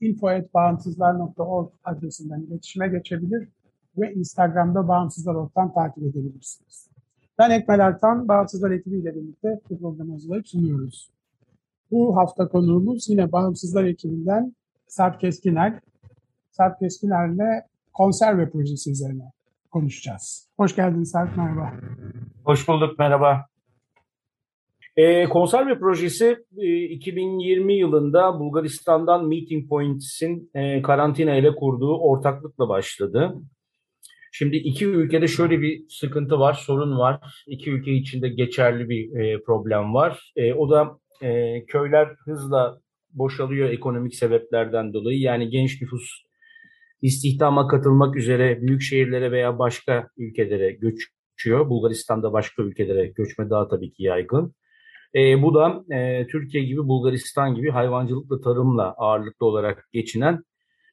info.bağımsızlar.org adresinden iletişime geçebilir ve Instagram'da Bağımsızlar Ork'tan takip edebilirsiniz. Ben Ekmel Ertan, Bağımsızlar ekibiyle birlikte bu programı hazırlayıp sunuyoruz. Bu hafta konuğumuz yine Bağımsızlar ekibinden Sarp Keskiner. Sarp Keskiner'le konserve projesi üzerine konuşacağız. Hoş geldin Sarp, merhaba. Hoş bulduk, merhaba. E, konserve projesi e, 2020 yılında Bulgaristan'dan Meeting Points'in e, karantina ile kurduğu ortaklıkla başladı. Şimdi iki ülkede şöyle bir sıkıntı var, sorun var. İki ülke içinde geçerli bir e, problem var. E, o da e, köyler hızla boşalıyor ekonomik sebeplerden dolayı. Yani genç nüfus istihdama katılmak üzere büyük şehirlere veya başka ülkelere göçüyor. Bulgaristan'da başka ülkelere göçme daha tabii ki yaygın. E, bu da e, Türkiye gibi Bulgaristan gibi hayvancılıkla tarımla ağırlıklı olarak geçinen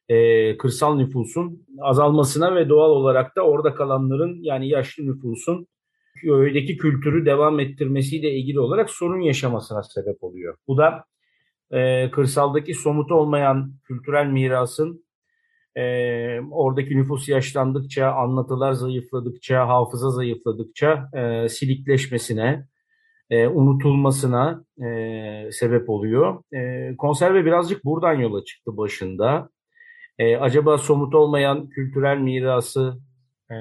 e, kırsal nüfusun azalmasına ve doğal olarak da orada kalanların yani yaşlı nüfusun köydeki kültürü devam ettirmesiyle ilgili olarak sorun yaşamasına sebep oluyor. Bu da e, kırsaldaki somut olmayan kültürel mirasın e, oradaki nüfus yaşlandıkça, anlatılar zayıfladıkça, hafıza zayıfladıkça e, silikleşmesine, e, unutulmasına e, sebep oluyor. E, konserve birazcık buradan yola çıktı başında. E, acaba somut olmayan kültürel mirası e,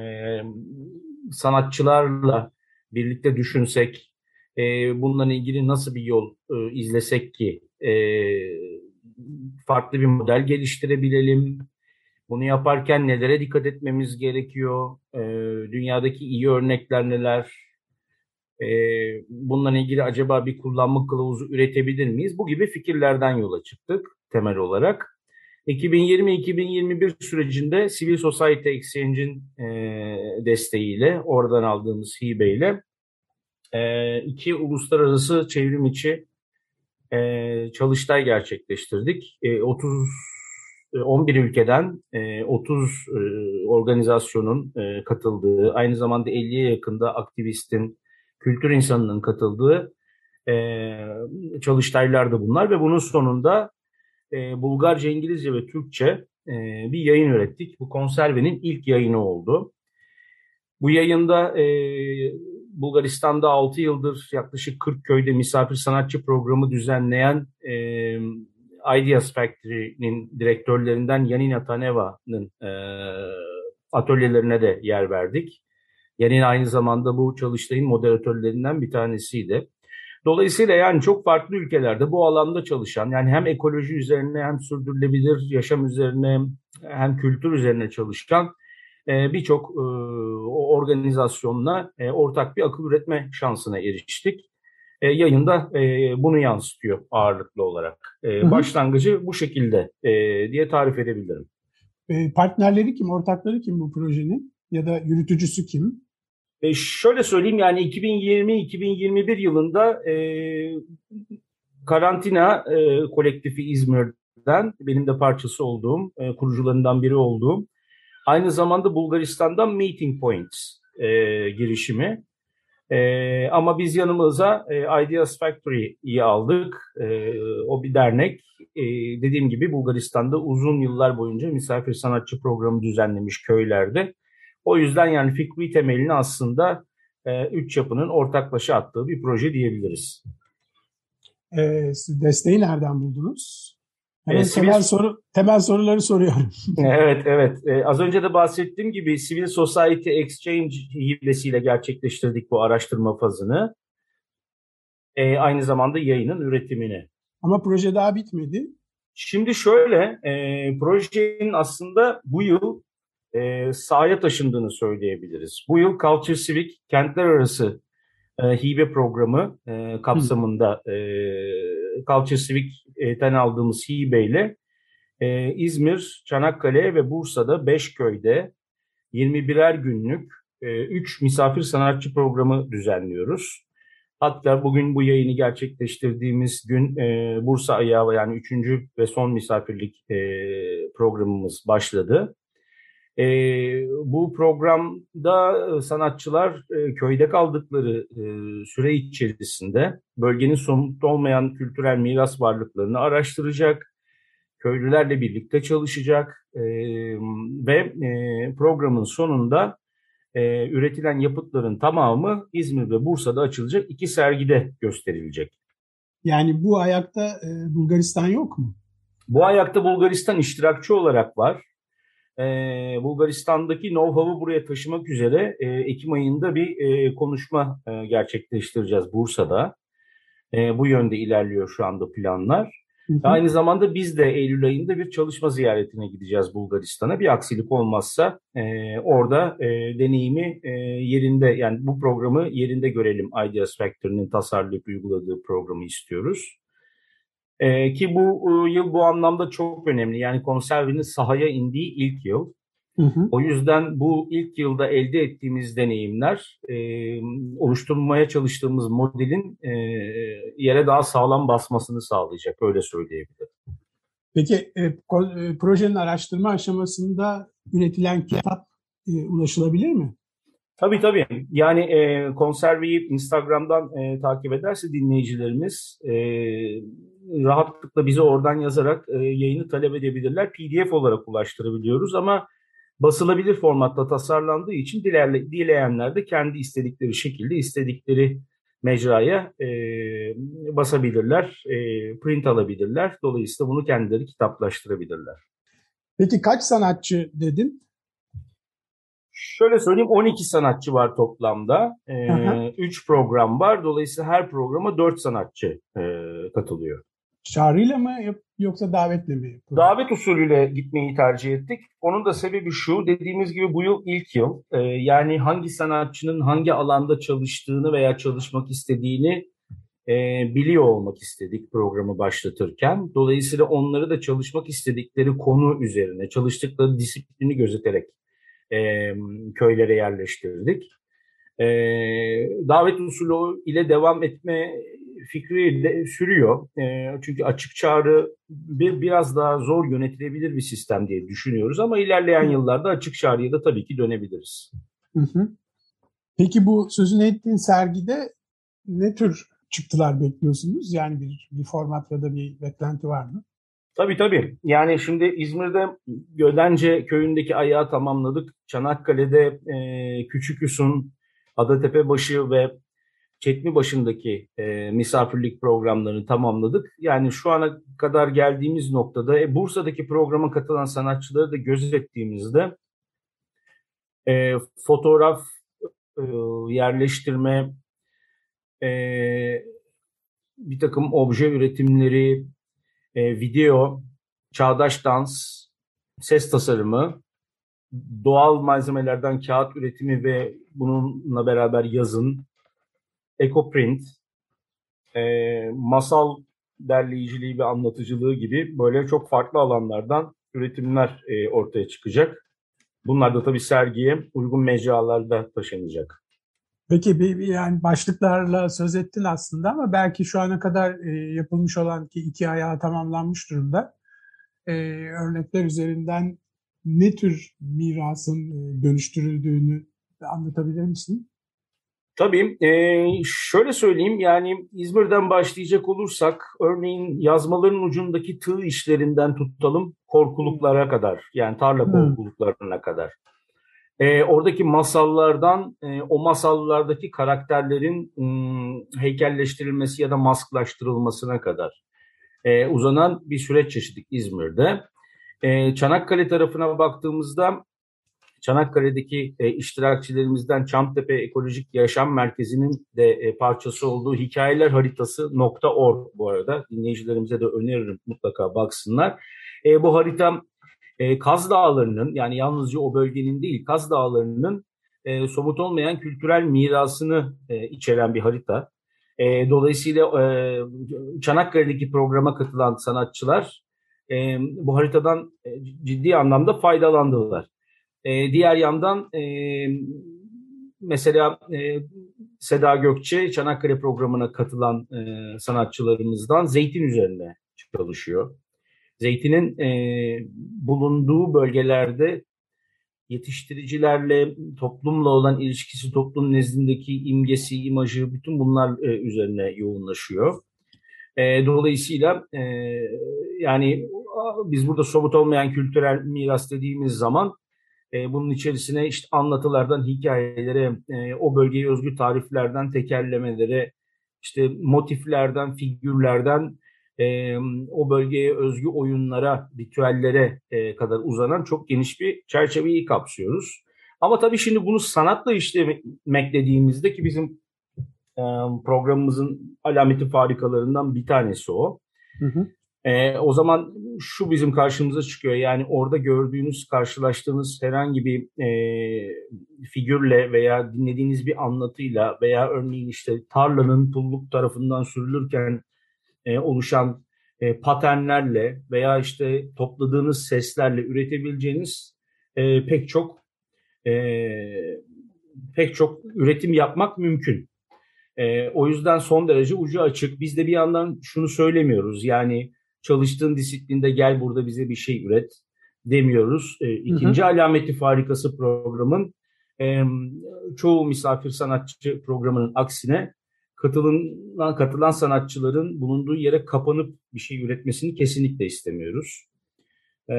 sanatçılarla birlikte düşünsek, e, bununla ilgili nasıl bir yol e, izlesek ki e, farklı bir model geliştirebilelim, bunu yaparken nelere dikkat etmemiz gerekiyor? E, dünyadaki iyi örnekler neler? E, bununla ilgili acaba bir kullanma kılavuzu üretebilir miyiz? Bu gibi fikirlerden yola çıktık temel olarak. 2020-2021 sürecinde Civil Society Exchange'in e, desteğiyle, oradan aldığımız hibeyle e, iki uluslararası çevrim içi e, çalıştay gerçekleştirdik. E, 30 11 ülkeden 30 organizasyonun katıldığı, aynı zamanda 50'ye yakında aktivistin, kültür insanının katıldığı çalıştaylardı bunlar ve bunun sonunda Bulgarca, İngilizce ve Türkçe bir yayın ürettik. Bu konservenin ilk yayını oldu. Bu yayında Bulgaristan'da 6 yıldır yaklaşık 40 köyde misafir sanatçı programı düzenleyen Ideas Factory'nin direktörlerinden Yanina Taneva'nın e, atölyelerine de yer verdik. Yanina aynı zamanda bu çalıştayın moderatörlerinden bir tanesiydi. Dolayısıyla yani çok farklı ülkelerde bu alanda çalışan yani hem ekoloji üzerine hem sürdürülebilir yaşam üzerine hem kültür üzerine çalışan e, birçok e, organizasyonla e, ortak bir akıl üretme şansına eriştik yayında bunu yansıtıyor ağırlıklı olarak. Başlangıcı bu şekilde diye tarif edebilirim. Partnerleri kim, ortakları kim bu projenin ya da yürütücüsü kim? E, şöyle söyleyeyim yani 2020-2021 yılında e, Karantina e, kolektifi İzmir'den benim de parçası olduğum, e, kurucularından biri olduğum, aynı zamanda Bulgaristan'dan Meeting Points e, girişimi e, ama biz yanımıza e, Ideas Factory'yi aldık. E, o bir dernek. E, dediğim gibi Bulgaristan'da uzun yıllar boyunca misafir sanatçı programı düzenlemiş köylerde. O yüzden yani fikri temelini aslında e, üç yapının ortaklaşa attığı bir proje diyebiliriz. E, desteği nereden buldunuz? Hemen E, temel, sivil- soru, temel soruları soruyorum. evet, evet. E, az önce de bahsettiğim gibi Civil Society Exchange hibesiyle gerçekleştirdik bu araştırma fazını. E, aynı zamanda yayının üretimini. Ama proje daha bitmedi. Şimdi şöyle, e, projenin aslında bu yıl e, sahaya taşındığını söyleyebiliriz. Bu yıl Culture Civic Kentler Arası e, hibe programı e, kapsamında e, Culture Civic'ten aldığımız hibeyle e, İzmir, Çanakkale ve Bursa'da 5 köyde 21'er günlük 3 misafir sanatçı programı düzenliyoruz. Hatta bugün bu yayını gerçekleştirdiğimiz gün e, Bursa ayağı yani üçüncü ve son misafirlik e, programımız başladı. E, bu programda sanatçılar e, köyde kaldıkları e, süre içerisinde bölgenin somut olmayan kültürel miras varlıklarını araştıracak, köylülerle birlikte çalışacak e, ve e, programın sonunda e, üretilen yapıtların tamamı İzmir ve Bursa'da açılacak iki sergide gösterilecek. Yani bu ayakta e, Bulgaristan yok mu? Bu ayakta Bulgaristan iştirakçı olarak var. E, Bulgaristan'daki know-how'u buraya taşımak üzere e, Ekim ayında bir e, konuşma e, gerçekleştireceğiz Bursa'da. E, bu yönde ilerliyor şu anda planlar. Hı hı. Aynı zamanda biz de Eylül ayında bir çalışma ziyaretine gideceğiz Bulgaristan'a. Bir aksilik olmazsa e, orada e, deneyimi e, yerinde yani bu programı yerinde görelim. Ideas Factory'nin tasarlayıp uyguladığı programı istiyoruz. E, ki bu e, yıl bu anlamda çok önemli. Yani konservinin sahaya indiği ilk yıl. Hı hı. O yüzden bu ilk yılda elde ettiğimiz deneyimler e, oluşturmaya çalıştığımız modelin e, yere daha sağlam basmasını sağlayacak. Öyle söyleyebilirim. Peki e, e, projenin araştırma aşamasında üretilen kitap e, ulaşılabilir mi? Tabii tabii. Yani e, konserveyi Instagram'dan e, takip ederse dinleyicilerimiz e, rahatlıkla bize oradan yazarak e, yayını talep edebilirler. PDF olarak ulaştırabiliyoruz ama basılabilir formatta tasarlandığı için dilerle, dileyenler de kendi istedikleri şekilde istedikleri mecraya e, basabilirler, e, print alabilirler. Dolayısıyla bunu kendileri kitaplaştırabilirler. Peki kaç sanatçı dedin? Şöyle söyleyeyim 12 sanatçı var toplamda. Aha. 3 program var. Dolayısıyla her programa 4 sanatçı e, katılıyor. Çağrıyla mı yoksa davetle mi? Davet usulüyle gitmeyi tercih ettik. Onun da sebebi şu, dediğimiz gibi bu yıl ilk yıl. Ee, yani hangi sanatçının hangi alanda çalıştığını veya çalışmak istediğini e, biliyor olmak istedik programı başlatırken. Dolayısıyla onları da çalışmak istedikleri konu üzerine, çalıştıkları disiplini gözeterek e, köylere yerleştirdik. E, davet usulü ile devam etme fikri de sürüyor. E, çünkü açık çağrı bir biraz daha zor yönetilebilir bir sistem diye düşünüyoruz ama ilerleyen yıllarda açık çağrıya da tabii ki dönebiliriz. Hı hı. Peki bu sözünü ettiğin sergide ne tür çıktılar bekliyorsunuz? Yani bir, bir format ya da bir beklenti var mı? Tabii tabii. Yani şimdi İzmir'de Gödence köyündeki ayağı tamamladık. Çanakkale'de e, Küçüküs'ün, Adatepebaşı ve Çetmibaşı'ndaki e, misafirlik programlarını tamamladık. Yani şu ana kadar geldiğimiz noktada e, Bursa'daki programa katılan sanatçıları da gözettiğimizde e, fotoğraf e, yerleştirme, e, bir takım obje üretimleri, e, video, çağdaş dans, ses tasarımı, doğal malzemelerden kağıt üretimi ve bununla beraber yazın, ekoprint, e, masal derleyiciliği ve anlatıcılığı gibi böyle çok farklı alanlardan üretimler e, ortaya çıkacak. Bunlar da tabii sergiye uygun mecralarda taşınacak. Peki bir, bir yani başlıklarla söz ettin aslında ama belki şu ana kadar e, yapılmış olan ki iki ayağı tamamlanmış durumda. E, örnekler üzerinden ne tür mirasın e, dönüştürüldüğünü anlatabilir misin? Tabii. E, şöyle söyleyeyim yani İzmir'den başlayacak olursak örneğin yazmaların ucundaki tığ işlerinden tutalım korkuluklara kadar yani tarla Hmm. korkuluklarına kadar. E, oradaki masallardan e, o masallardaki karakterlerin m, heykelleştirilmesi ya da masklaştırılmasına kadar e, uzanan bir süreç yaşadık İzmir'de. E, Çanakkale tarafına baktığımızda Çanakkale'deki e, iştirakçilerimizden Çamtepe Ekolojik Yaşam Merkezi'nin de e, parçası olduğu hikayeler haritası .org bu arada dinleyicilerimize de öneririm mutlaka baksınlar. E, bu harita e, Kaz Dağları'nın yani yalnızca o bölgenin değil Kaz Dağları'nın e, somut olmayan kültürel mirasını e, içeren bir harita. E, dolayısıyla e, Çanakkale'deki programa katılan sanatçılar e, bu haritadan e, ciddi anlamda faydalandılar. E, diğer yandan e, mesela e, Seda Gökçe Çanakkale programına katılan e, sanatçılarımızdan zeytin üzerine çalışıyor. Zeytinin e, bulunduğu bölgelerde yetiştiricilerle, toplumla olan ilişkisi, toplum nezdindeki imgesi, imajı, bütün bunlar e, üzerine yoğunlaşıyor. E, dolayısıyla e, yani biz burada somut olmayan kültürel miras dediğimiz zaman e, bunun içerisine işte anlatılardan hikayelere, e, o bölgeye özgü tariflerden tekerlemelere, işte motiflerden, figürlerden e, o bölgeye özgü oyunlara, ritüellere e, kadar uzanan çok geniş bir çerçeveyi kapsıyoruz. Ama tabii şimdi bunu sanatla işlemek dediğimizde ki bizim programımızın alameti farikalarından bir tanesi o. Hı hı. E, o zaman şu bizim karşımıza çıkıyor. Yani orada gördüğünüz, karşılaştığınız herhangi bir e, figürle veya dinlediğiniz bir anlatıyla veya örneğin işte tarlanın pulluk tarafından sürülürken e, oluşan e, paternlerle veya işte topladığınız seslerle üretebileceğiniz e, pek çok e, pek çok üretim yapmak mümkün. E, o yüzden son derece ucu açık. Biz de bir yandan şunu söylemiyoruz. Yani çalıştığın disiplinde gel burada bize bir şey üret demiyoruz. E, ikinci hı hı. alameti farikası programın e, çoğu misafir sanatçı programının aksine katılan, katılan sanatçıların bulunduğu yere kapanıp bir şey üretmesini kesinlikle istemiyoruz. E,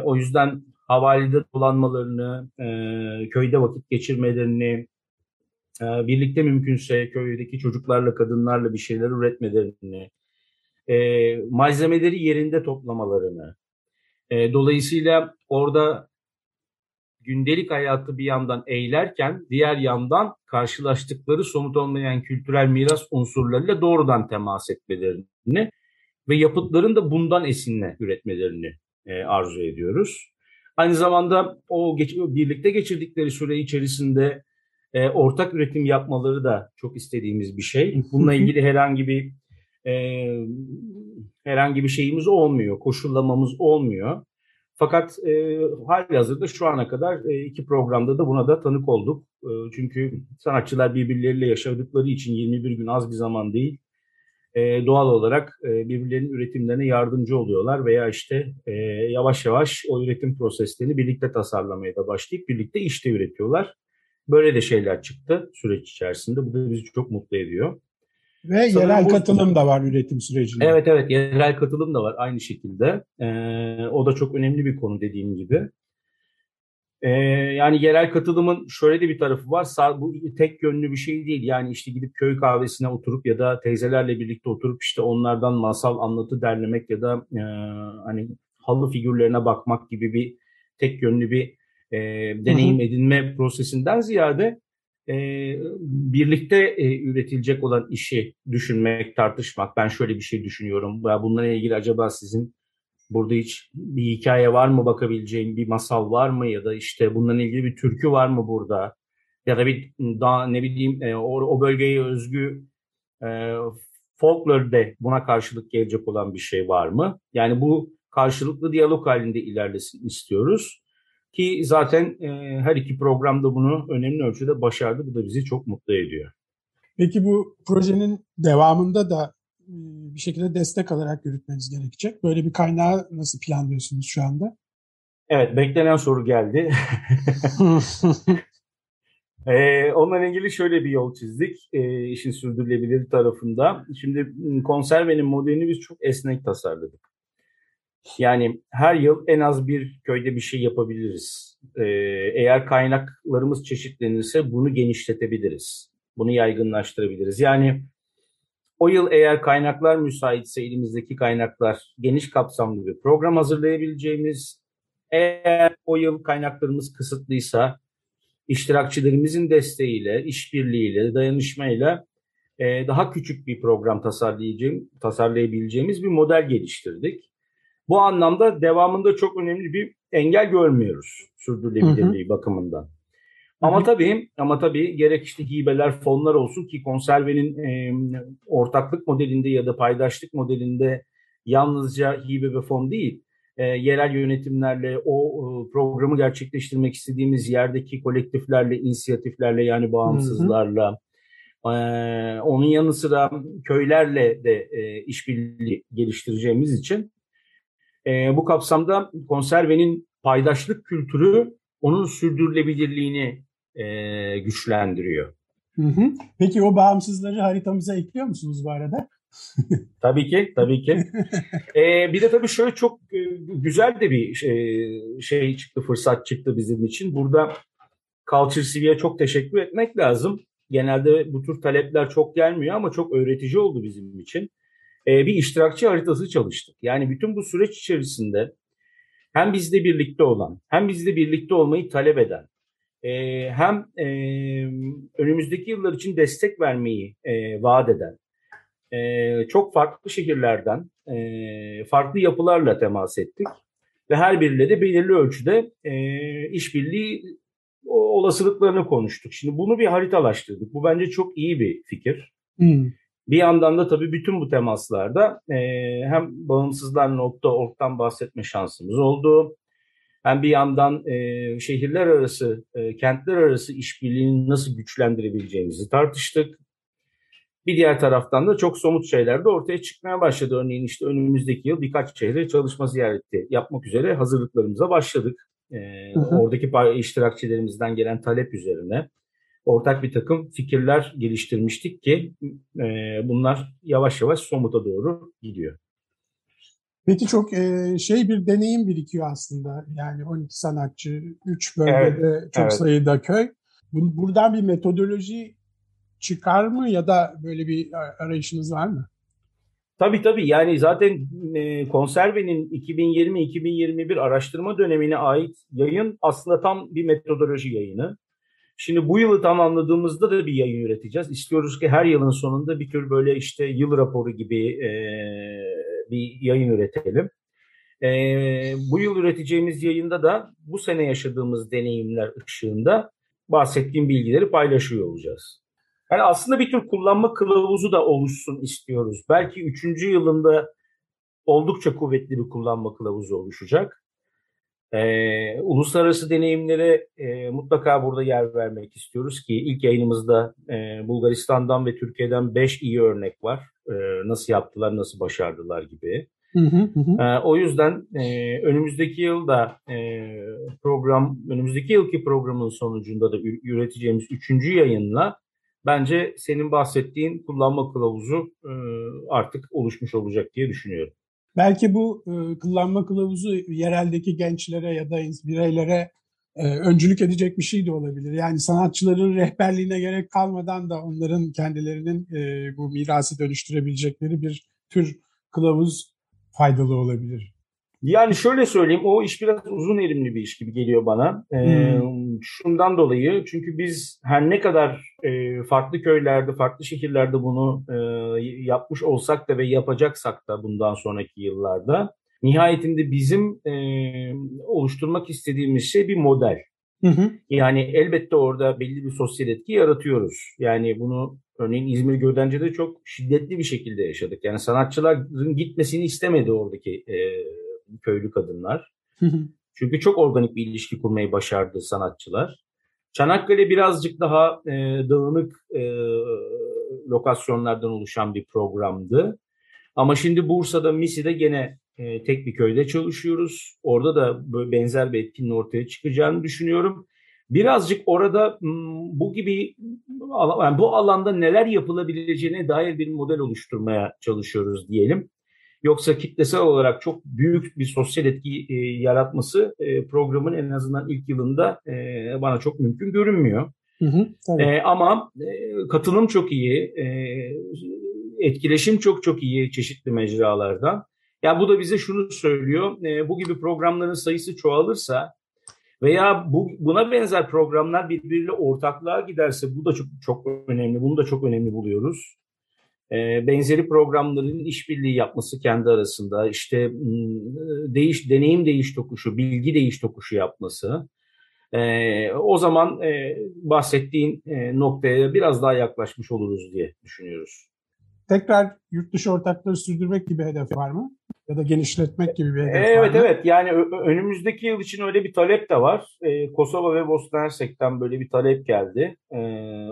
o yüzden havalide dolanmalarını, e, köyde vakit geçirmelerini, e, birlikte mümkünse köydeki çocuklarla, kadınlarla bir şeyler üretmelerini, e, malzemeleri yerinde toplamalarını, e, dolayısıyla orada gündelik hayatı bir yandan eğlerken diğer yandan karşılaştıkları somut olmayan kültürel miras unsurlarıyla doğrudan temas etmelerini ve yapıtların da bundan esinle üretmelerini e, arzu ediyoruz. Aynı zamanda o geç, birlikte geçirdikleri süre içerisinde e, ortak üretim yapmaları da çok istediğimiz bir şey. Bununla ilgili herhangi bir e, herhangi bir şeyimiz olmuyor, koşullamamız olmuyor. Fakat e, hali hazırda şu ana kadar e, iki programda da buna da tanık olduk. E, çünkü sanatçılar birbirleriyle yaşadıkları için 21 gün az bir zaman değil. E, doğal olarak e, birbirlerinin üretimlerine yardımcı oluyorlar veya işte e, yavaş yavaş o üretim proseslerini birlikte tasarlamaya da başlayıp birlikte işte üretiyorlar. Böyle de şeyler çıktı süreç içerisinde. Bu da bizi çok mutlu ediyor. Ve Sanırım yerel bu... katılım da var üretim sürecinde. Evet evet yerel katılım da var aynı şekilde. Ee, o da çok önemli bir konu dediğim gibi. Ee, yani yerel katılımın şöyle de bir tarafı var. Bu tek yönlü bir şey değil. Yani işte gidip köy kahvesine oturup ya da teyzelerle birlikte oturup işte onlardan masal anlatı derlemek ya da e, hani halı figürlerine bakmak gibi bir tek yönlü bir e, deneyim edinme prosesinden ziyade e, birlikte e, üretilecek olan işi düşünmek, tartışmak. Ben şöyle bir şey düşünüyorum. Bununla ilgili acaba sizin burada hiç bir hikaye var mı bakabileceğim, bir masal var mı ya da işte bununla ilgili bir türkü var mı burada? Ya da bir daha ne bileyim e, o, o bölgeye özgü e, folklor'de buna karşılık gelecek olan bir şey var mı? Yani bu karşılıklı diyalog halinde ilerlesin istiyoruz. Ki zaten e, her iki programda bunu önemli ölçüde başardı. Bu da bizi çok mutlu ediyor. Peki bu projenin devamında da e, bir şekilde destek alarak yürütmeniz gerekecek. Böyle bir kaynağı nasıl planlıyorsunuz şu anda? Evet, beklenen soru geldi. ee, onunla ilgili şöyle bir yol çizdik e, işin sürdürülebilir tarafında. Şimdi konservenin modelini biz çok esnek tasarladık. Yani her yıl en az bir köyde bir şey yapabiliriz. Ee, eğer kaynaklarımız çeşitlenirse bunu genişletebiliriz. Bunu yaygınlaştırabiliriz. Yani o yıl eğer kaynaklar müsaitse elimizdeki kaynaklar geniş kapsamlı bir program hazırlayabileceğimiz, eğer o yıl kaynaklarımız kısıtlıysa iştirakçilerimizin desteğiyle, işbirliğiyle, dayanışmayla e, daha küçük bir program tasarlayabileceğimiz bir model geliştirdik. Bu anlamda devamında çok önemli bir engel görmüyoruz sürdürülebilirliği hı hı. bakımından. Ama tabii ama tabii gerek işte hibeler, fonlar olsun ki konservenin e, ortaklık modelinde ya da paydaşlık modelinde yalnızca hibe ve fon değil, e, yerel yönetimlerle o e, programı gerçekleştirmek istediğimiz yerdeki kolektiflerle, inisiyatiflerle yani bağımsızlarla. E, onun yanı sıra köylerle de e, işbirliği geliştireceğimiz için e, bu kapsamda konservenin paydaşlık kültürü onun sürdürülebilirliğini e, güçlendiriyor. Hı hı. Peki o bağımsızları haritamıza ekliyor musunuz bu arada? tabii ki, tabii ki. ee, bir de tabii şöyle çok e, güzel de bir şey, şey çıktı, fırsat çıktı bizim için. Burada Culture CV'ye çok teşekkür etmek lazım. Genelde bu tür talepler çok gelmiyor ama çok öğretici oldu bizim için. Ee, bir iştirakçı haritası çalıştık. Yani bütün bu süreç içerisinde hem bizle birlikte olan, hem bizle birlikte olmayı talep eden, e, hem e, önümüzdeki yıllar için destek vermeyi e, vaat eden, e, çok farklı şehirlerden, e, farklı yapılarla temas ettik. Ve her biriyle de belirli ölçüde e, işbirliği olasılıklarını konuştuk. Şimdi bunu bir haritalaştırdık. Bu bence çok iyi bir fikir. Hmm. Bir yandan da tabii bütün bu temaslarda e, hem bağımsızlar.org'dan bahsetme şansımız oldu. Hem bir yandan e, şehirler arası, e, kentler arası işbirliğini nasıl güçlendirebileceğimizi tartıştık. Bir diğer taraftan da çok somut şeyler de ortaya çıkmaya başladı. Örneğin işte önümüzdeki yıl birkaç şehre çalışma ziyareti yapmak üzere hazırlıklarımıza başladık. E, hı hı. Oradaki iştirakçilerimizden gelen talep üzerine ortak bir takım fikirler geliştirmiştik ki e, bunlar yavaş yavaş somuta doğru gidiyor. Peki çok e, şey bir deneyim birikiyor aslında. Yani 12 sanatçı, 3 bölgede evet, çok evet. sayıda köy. Buradan bir metodoloji çıkar mı ya da böyle bir arayışınız var mı? Tabii tabii yani zaten e, konservenin 2020-2021 araştırma dönemine ait yayın aslında tam bir metodoloji yayını. Şimdi bu yılı tamamladığımızda da bir yayın üreteceğiz. İstiyoruz ki her yılın sonunda bir tür böyle işte yıl raporu gibi e, bir yayın üretelim. E, bu yıl üreteceğimiz yayında da bu sene yaşadığımız deneyimler ışığında bahsettiğim bilgileri paylaşıyor olacağız. Yani aslında bir tür kullanma kılavuzu da oluşsun istiyoruz. Belki üçüncü yılında oldukça kuvvetli bir kullanma kılavuzu oluşacak. Ee, uluslararası deneyimlere e, mutlaka burada yer vermek istiyoruz ki ilk yayınımızda e, Bulgaristan'dan ve Türkiye'den 5 iyi örnek var. E, nasıl yaptılar, nasıl başardılar gibi. Hı hı hı. E, o yüzden e, önümüzdeki yılda e, program, önümüzdeki yılki programın sonucunda da üreteceğimiz üçüncü yayınla bence senin bahsettiğin kullanma kılavuzu e, artık oluşmuş olacak diye düşünüyorum. Belki bu e, kullanma kılavuzu yereldeki gençlere ya da bireylere e, öncülük edecek bir şey de olabilir. Yani sanatçıların rehberliğine gerek kalmadan da onların kendilerinin e, bu mirası dönüştürebilecekleri bir tür kılavuz faydalı olabilir. Yani şöyle söyleyeyim, o iş biraz uzun erimli bir iş gibi geliyor bana. Ee, hmm. Şundan dolayı, çünkü biz her ne kadar e, farklı köylerde, farklı şehirlerde bunu e, yapmış olsak da ve yapacaksak da bundan sonraki yıllarda, nihayetinde bizim e, oluşturmak istediğimiz şey bir model. Hı hı. Yani elbette orada belli bir sosyal etki yaratıyoruz. Yani bunu örneğin İzmir Gödence'de çok şiddetli bir şekilde yaşadık. Yani sanatçıların gitmesini istemedi oradaki e, köylü kadınlar. Çünkü çok organik bir ilişki kurmayı başardı sanatçılar. Çanakkale birazcık daha e, dağınık e, lokasyonlardan oluşan bir programdı. Ama şimdi Bursa'da, Misi'de gene e, tek bir köyde çalışıyoruz. Orada da böyle benzer bir etkinin ortaya çıkacağını düşünüyorum. Birazcık orada bu gibi yani bu alanda neler yapılabileceğine dair bir model oluşturmaya çalışıyoruz diyelim. Yoksa kitlesel olarak çok büyük bir sosyal etki e, yaratması e, programın en azından ilk yılında e, bana çok mümkün görünmüyor. Hı hı, e, ama e, katılım çok iyi, e, etkileşim çok çok iyi çeşitli mecralardan. Ya bu da bize şunu söylüyor, e, bu gibi programların sayısı çoğalırsa veya bu, buna benzer programlar birbiriyle ortaklığa giderse bu da çok çok önemli. Bunu da çok önemli buluyoruz. E, benzeri programların işbirliği yapması kendi arasında işte değiş deneyim değiş tokuşu, bilgi değiş tokuşu yapması. E, o zaman e, bahsettiğin e, noktaya biraz daha yaklaşmış oluruz diye düşünüyoruz. Tekrar yurt dışı ortakları sürdürmek gibi hedef var mı? Ya da genişletmek gibi bir hedef evet, var mı? Evet evet yani önümüzdeki yıl için öyle bir talep de var. Ee, Kosova ve Bosna Hersek'ten böyle bir talep geldi. Ee,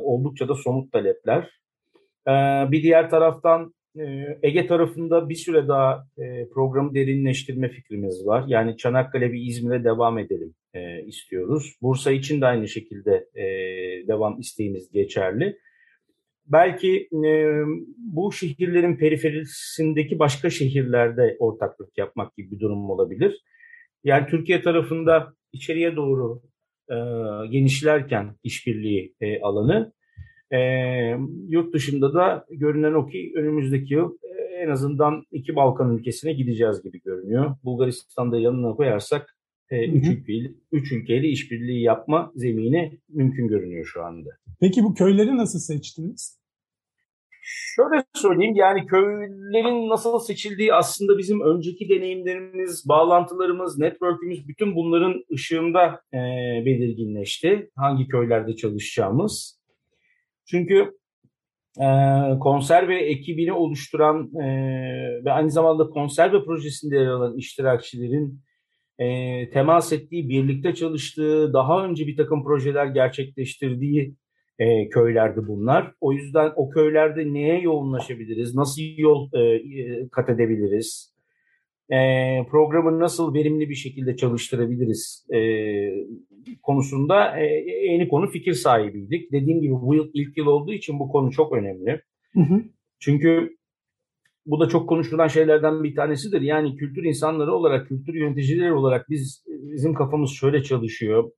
oldukça da somut talepler. Ee, bir diğer taraftan e, Ege tarafında bir süre daha e, programı derinleştirme fikrimiz var. Yani Çanakkale ve İzmir'e devam edelim e, istiyoruz. Bursa için de aynı şekilde devam isteğimiz geçerli. Belki bu şehirlerin periferisindeki başka şehirlerde ortaklık yapmak gibi bir durum olabilir. Yani Türkiye tarafında içeriye doğru genişlerken işbirliği alanı, e, yurt dışında da görünen o ki önümüzdeki yıl e, en azından iki Balkan ülkesine gideceğiz gibi görünüyor. Bulgaristan'da yanına koyarsak e, üç, ülkeyle, üç ülkeyle işbirliği yapma zemini mümkün görünüyor şu anda. Peki bu köyleri nasıl seçtiniz? Şöyle söyleyeyim yani köylerin nasıl seçildiği aslında bizim önceki deneyimlerimiz, bağlantılarımız, network'ümüz bütün bunların ışığında e, belirginleşti. Hangi köylerde çalışacağımız. Çünkü e, konserve ekibini oluşturan e, ve aynı zamanda konserve projesinde yer alan iştirakçilerin e, temas ettiği, birlikte çalıştığı, daha önce bir takım projeler gerçekleştirdiği e, köylerdi bunlar. O yüzden o köylerde neye yoğunlaşabiliriz, nasıl yol e, kat edebiliriz, e, programı nasıl verimli bir şekilde çalıştırabiliriz e, konusunda e, yeni konu fikir sahibiydik. Dediğim gibi bu yıl ilk yıl olduğu için bu konu çok önemli. Hı hı. Çünkü bu da çok konuşulan şeylerden bir tanesidir. Yani kültür insanları olarak, kültür yöneticileri olarak biz bizim kafamız şöyle çalışıyor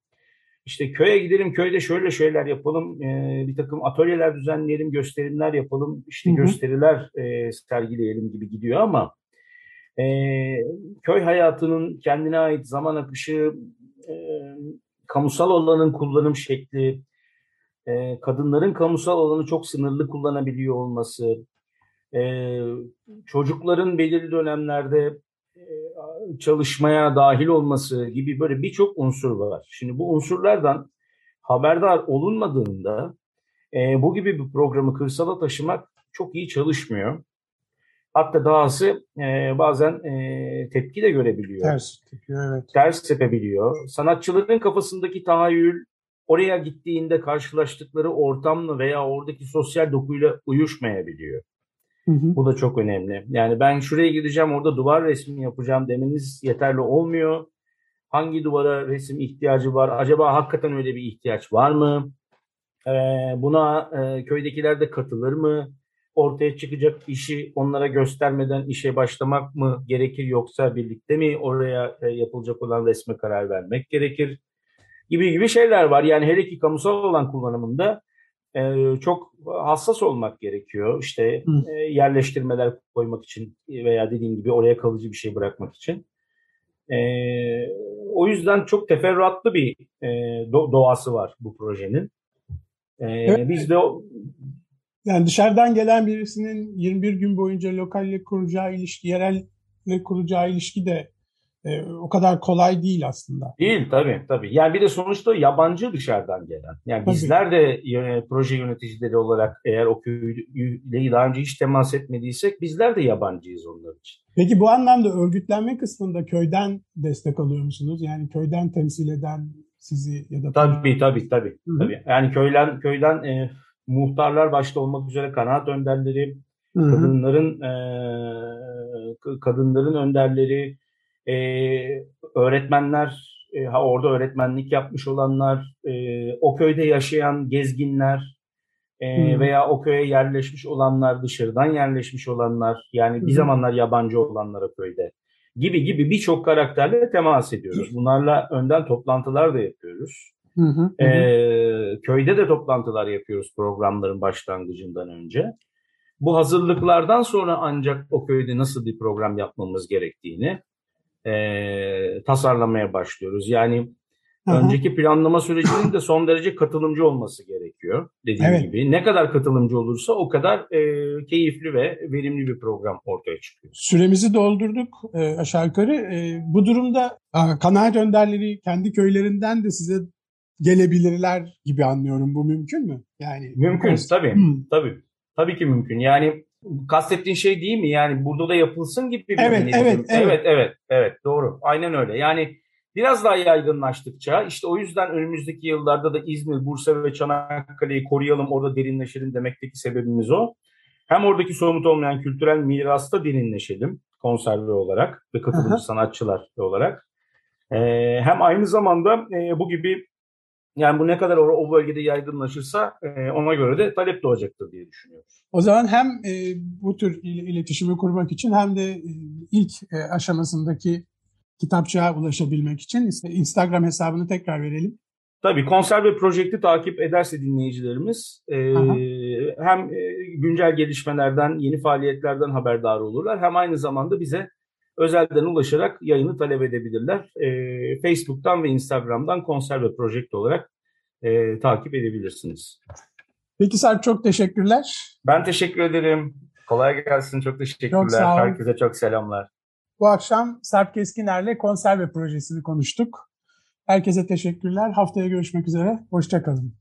işte köye gidelim, köyde şöyle şeyler yapalım, e, bir takım atölyeler düzenleyelim, gösterimler yapalım, işte hı hı. gösteriler e, sergileyelim gibi gidiyor ama e, köy hayatının kendine ait zaman akışı, e, kamusal alanın kullanım şekli, e, kadınların kamusal alanı çok sınırlı kullanabiliyor olması, e, çocukların belirli dönemlerde çalışmaya dahil olması gibi böyle birçok unsur var. Şimdi bu unsurlardan haberdar olunmadığında e, bu gibi bir programı kırsala taşımak çok iyi çalışmıyor. Hatta dahası e, bazen e, tepki de görebiliyor. Ters tepiyor, evet. Ters tepebiliyor. Sanatçıların kafasındaki tahayyül oraya gittiğinde karşılaştıkları ortamla veya oradaki sosyal dokuyla uyuşmayabiliyor. Hı hı. Bu da çok önemli. Yani ben şuraya gideceğim orada duvar resmi yapacağım demeniz yeterli olmuyor. Hangi duvara resim ihtiyacı var? Acaba hakikaten öyle bir ihtiyaç var mı? Ee, buna e, köydekiler de katılır mı? Ortaya çıkacak işi onlara göstermeden işe başlamak mı gerekir yoksa birlikte mi oraya e, yapılacak olan resme karar vermek gerekir? Gibi gibi şeyler var. Yani hele ki kamusal olan kullanımında e, çok hassas olmak gerekiyor. İşte e, yerleştirmeler koymak için veya dediğim gibi oraya kalıcı bir şey bırakmak için. O yüzden çok teferruatlı bir do, doğası var bu projenin. Biz de yani dışarıdan gelen birisinin 21 gün boyunca lokalle kuracağı ilişki, yerelle kuracağı ilişki de e, o kadar kolay değil aslında. Değil tabii tabii. Yani bir de sonuçta yabancı dışarıdan gelen. Yani tabii. bizler de proje yöneticileri olarak eğer o köyle daha önce hiç temas etmediysek bizler de yabancıyız onlar için. Peki bu anlamda örgütlenme kısmında köyden destek alıyor musunuz? Yani köyden temsil eden sizi ya da... Tabii tabii tabii. Hı-hı. tabii. Yani köyden, köyden e, muhtarlar başta olmak üzere kanaat önderleri, Hı-hı. kadınların e, kadınların önderleri, e, öğretmenler, e, ha orada öğretmenlik yapmış olanlar, e, o köyde yaşayan gezginler, e, veya o köye yerleşmiş olanlar, dışarıdan yerleşmiş olanlar, yani bir zamanlar yabancı olanlar o köyde gibi gibi birçok karakterle temas ediyoruz. Bunlarla önden toplantılar da yapıyoruz. Hı hı. Ee, köyde de toplantılar yapıyoruz programların başlangıcından önce. Bu hazırlıklardan sonra ancak o köyde nasıl bir program yapmamız gerektiğini e, tasarlamaya başlıyoruz. Yani hı. önceki planlama sürecinin de son derece katılımcı olması gerekiyor dediğim Evet. gibi. Ne kadar katılımcı olursa o kadar e, keyifli ve verimli bir program ortaya çıkıyor. Süremizi doldurduk e, aşağı yukarı. E, bu durumda a, kanaat önderleri kendi köylerinden de size gelebilirler gibi anlıyorum. Bu mümkün mü? Yani Mümkün tabii. Hmm. Tabii. Tabii ki mümkün. Yani kastettiğin şey değil mi? Yani burada da yapılsın gibi bir Evet, evet, evet. evet, evet, evet, doğru. Aynen öyle. Yani biraz daha yaygınlaştıkça işte o yüzden önümüzdeki yıllarda da İzmir, Bursa ve Çanakkale'yi koruyalım, orada derinleşelim demekteki sebebimiz o. Hem oradaki somut olmayan kültürel mirasta derinleşelim konserve olarak ve katılımcı sanatçılar olarak. Ee, hem aynı zamanda e, bu gibi yani bu ne kadar o, o bölgede yaygınlaşırsa e, ona göre de talep doğacaktır diye düşünüyorum. O zaman hem e, bu tür il- iletişimi kurmak için hem de e, ilk e, aşamasındaki kitapçığa ulaşabilmek için işte Instagram hesabını tekrar verelim. Tabii konserve projekti takip ederse dinleyicilerimiz e, Aha. hem e, güncel gelişmelerden, yeni faaliyetlerden haberdar olurlar hem aynı zamanda bize özelden ulaşarak yayını talep edebilirler. E, Facebook'tan ve Instagram'dan konserve projekti olarak e, takip edebilirsiniz. Peki Sarp çok teşekkürler. Ben teşekkür ederim. Kolay gelsin. Çok teşekkürler. Çok sağ ol. Herkese çok selamlar. Bu akşam Sarp Keskiner'le konserve projesini konuştuk. Herkese teşekkürler. Haftaya görüşmek üzere. Hoşçakalın.